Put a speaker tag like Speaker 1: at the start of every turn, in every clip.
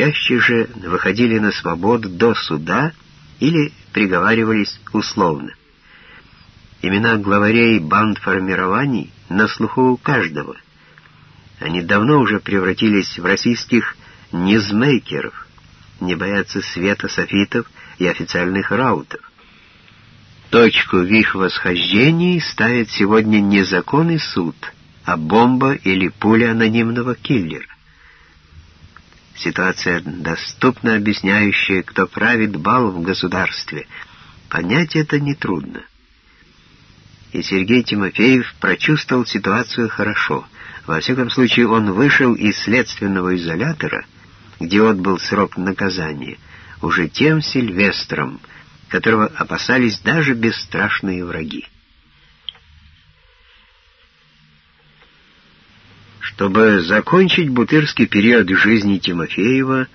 Speaker 1: чаще же выходили на свободу до суда или приговаривались условно. Имена главарей банд формирований на слуху у каждого. Они давно уже превратились в российских ньюзмейкеров, не боятся света софитов и официальных раутов. Точку в их восхождении ставит сегодня не закон и суд, а бомба или пуля анонимного киллера. Ситуация доступно объясняющая, кто правит бал в государстве. Понять это нетрудно и Сергей Тимофеев прочувствовал ситуацию хорошо. Во всяком случае, он вышел из следственного изолятора, где отбыл срок наказания, уже тем Сильвестром, которого опасались даже бесстрашные враги. Чтобы закончить бутырский период жизни Тимофеева,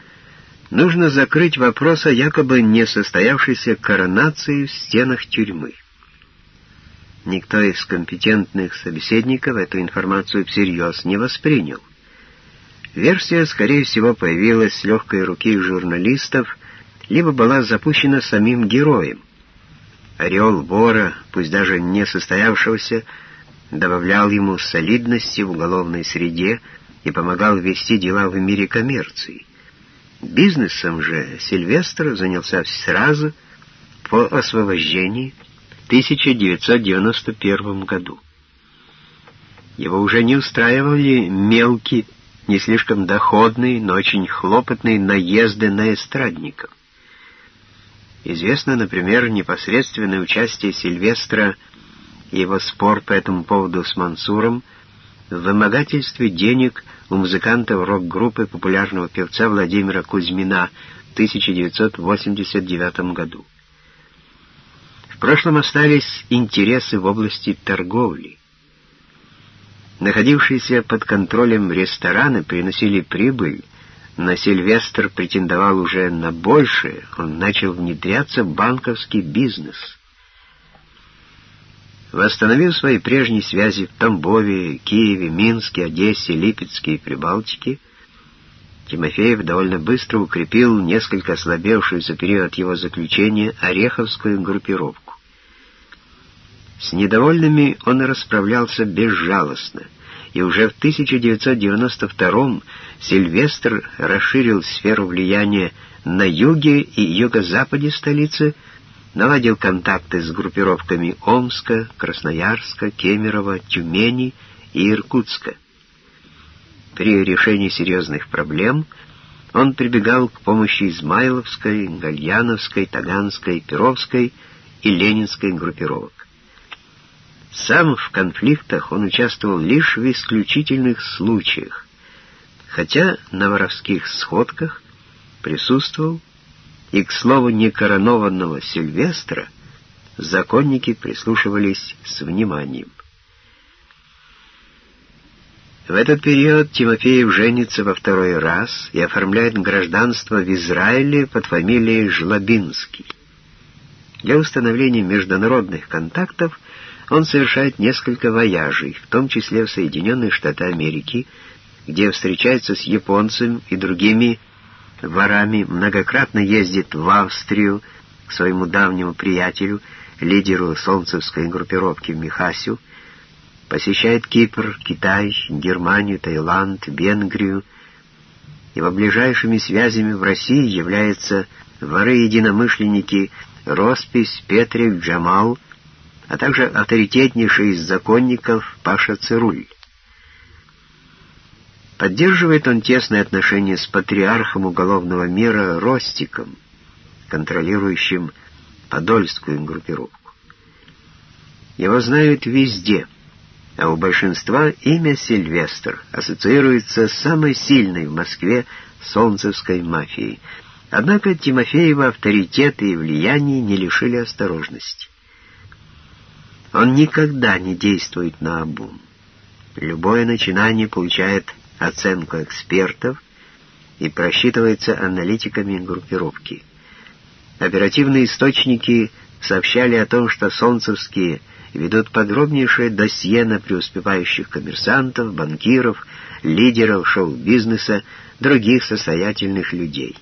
Speaker 1: нужно закрыть вопрос о якобы несостоявшейся коронации в стенах тюрьмы. Никто из компетентных собеседников эту информацию всерьез не воспринял. Версия, скорее всего, появилась с легкой руки журналистов, либо была запущена самим героем. Ореол вора, пусть даже не состоявшегося, добавлял ему солидности в уголовной среде и помогал вести дела в мире коммерции. Бизнесом же Сильвестр занялся сразу по освобождении 1991 году. Его уже не устраивали мелкие, не слишком доходные, но очень хлопотные наезды на эстрадников. Известно, например, непосредственное участие Сильвестра его спор по этому поводу с Мансуром в вымогательстве денег у музыкантов рок-группы популярного певца Владимира Кузьмина в 1989 году. В прошлом остались интересы в области торговли. Находившиеся под контролем рестораны приносили прибыль, но Сильвестр претендовал уже на большее, он начал внедряться в банковский бизнес. Восстановив свои прежние связи в Тамбове, Киеве, Минске, Одессе, Липецке и Прибалтике, Тимофеев довольно быстро укрепил несколько ослабевшую за период его заключения Ореховскую группировку. С недовольными он расправлялся безжалостно, и уже в 1992 Сильвестр расширил сферу влияния на юге и юго-западе столицы, наладил контакты с группировками Омска, Красноярска, Кемерово, Тюмени и Иркутска. При решении серьезных проблем он прибегал к помощи Измайловской, Гальяновской, Таганской, Перовской и Ленинской группировок. Сам в конфликтах он участвовал лишь в исключительных случаях, хотя на воровских сходках присутствовал, и, к слову, некоронованного Сильвестра законники прислушивались с вниманием. В этот период Тимофеев женится во второй раз и оформляет гражданство в Израиле под фамилией Жлобинский. Для установления международных контактов он совершает несколько вояжей, в том числе в Соединенные Штаты Америки, где встречается с японцем и другими ворами, многократно ездит в Австрию к своему давнему приятелю, лидеру солнцевской группировки Михасю, посещает Кипр, Китай, Германию, Таиланд, Венгрию. Его ближайшими связями в России являются воры-единомышленники Роспись, Петрик, Джамал – а также авторитетнейший из законников Паша Цируль. Поддерживает он тесные отношения с патриархом уголовного мира Ростиком, контролирующим Подольскую группировку. Его знают везде, а у большинства имя Сильвестр ассоциируется с самой сильной в Москве солнцевской мафией. Однако Тимофеева авторитеты и влияние не лишили осторожности. Он никогда не действует на обум. Любое начинание получает оценку экспертов и просчитывается аналитиками группировки. Оперативные источники сообщали о том, что солнцевские ведут подробнейшее досье на преуспевающих коммерсантов, банкиров, лидеров шоу-бизнеса, других состоятельных людей.